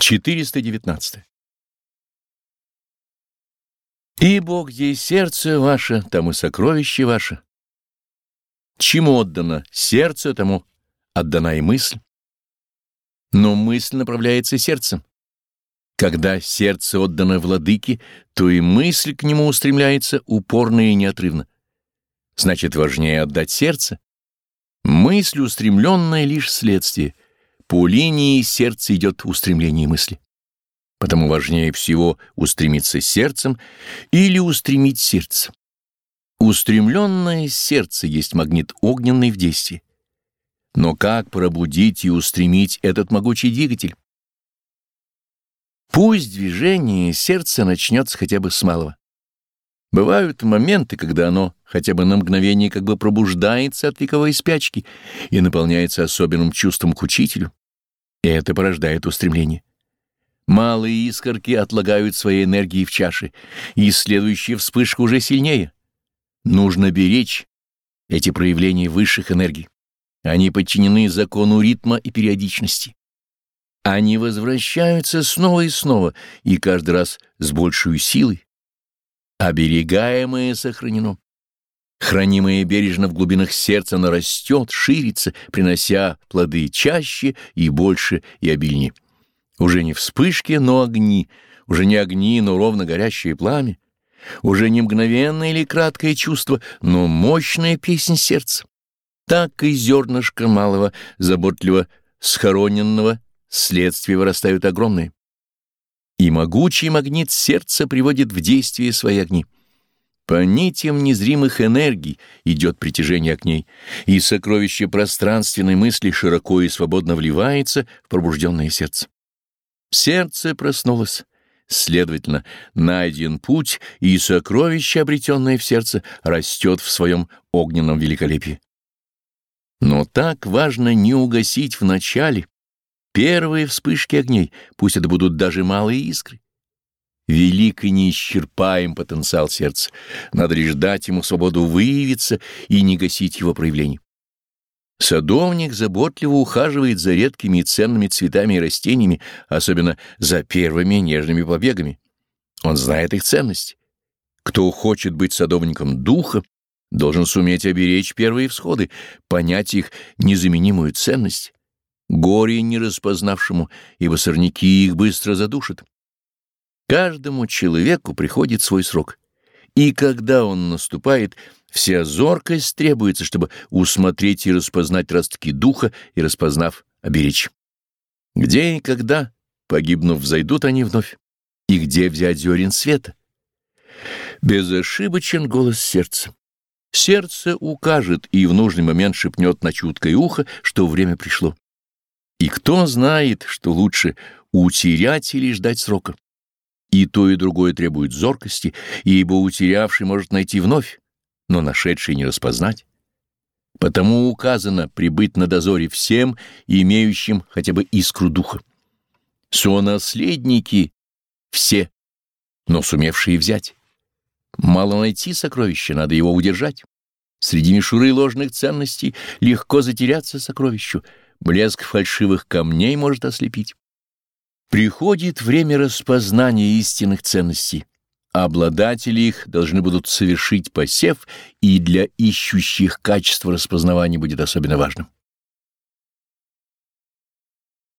419. Ибо где сердце ваше, там и сокровище ваше. Чему отдано сердце, тому отдана и мысль. Но мысль направляется сердцем. Когда сердце отдано владыке, то и мысль к нему устремляется упорно и неотрывно. Значит, важнее отдать сердце. Мысль устремленная лишь следствие — по линии сердца идет устремление мысли. Потому важнее всего устремиться сердцем или устремить сердце. Устремленное сердце есть магнит огненный в действии. Но как пробудить и устремить этот могучий двигатель? Пусть движение сердца начнется хотя бы с малого. Бывают моменты, когда оно хотя бы на мгновение как бы пробуждается от вековой спячки и наполняется особенным чувством к учителю. Это порождает устремление. Малые искорки отлагают свои энергии в чаше, и следующая вспышка уже сильнее. Нужно беречь эти проявления высших энергий. Они подчинены закону ритма и периодичности. Они возвращаются снова и снова, и каждый раз с большей силой. Оберегаемое сохранено. Хранимое бережно в глубинах сердца, оно растет, ширится, принося плоды чаще и больше и обильнее. Уже не вспышки, но огни, уже не огни, но ровно горящее пламя, уже не мгновенное или краткое чувство, но мощная песня сердца. Так и зернышко малого, заботливо схороненного, следствия вырастают огромные. И могучий магнит сердца приводит в действие свои огни. По нитям незримых энергий идет притяжение к ней, и сокровище пространственной мысли широко и свободно вливается в пробужденное сердце. Сердце проснулось. Следовательно, найден путь, и сокровище, обретенное в сердце, растет в своем огненном великолепии. Но так важно не угасить в начале первые вспышки огней, пусть это будут даже малые искры. Велик и неисчерпаем потенциал сердца. Надо лишь дать ему свободу выявиться и не гасить его проявлений. Садовник заботливо ухаживает за редкими и ценными цветами и растениями, особенно за первыми нежными побегами. Он знает их ценность. Кто хочет быть садовником духа, должен суметь оберечь первые всходы, понять их незаменимую ценность. Горе не распознавшему, ибо сорняки их быстро задушат. Каждому человеку приходит свой срок. И когда он наступает, вся зоркость требуется, чтобы усмотреть и распознать ростки духа и, распознав, оберечь. Где и когда, погибнув, взойдут они вновь? И где взять зерен света? Безошибочен голос сердца. Сердце укажет и в нужный момент шепнет на чуткое ухо, что время пришло. И кто знает, что лучше утерять или ждать срока? И то, и другое требует зоркости, ибо утерявший может найти вновь, но нашедший не распознать. Потому указано прибыть на дозоре всем, имеющим хотя бы искру духа. Сонаследники все, но сумевшие взять. Мало найти сокровище, надо его удержать. Среди мишуры ложных ценностей легко затеряться сокровищу, блеск фальшивых камней может ослепить. Приходит время распознания истинных ценностей. Обладатели их должны будут совершить посев, и для ищущих качество распознавания будет особенно важным.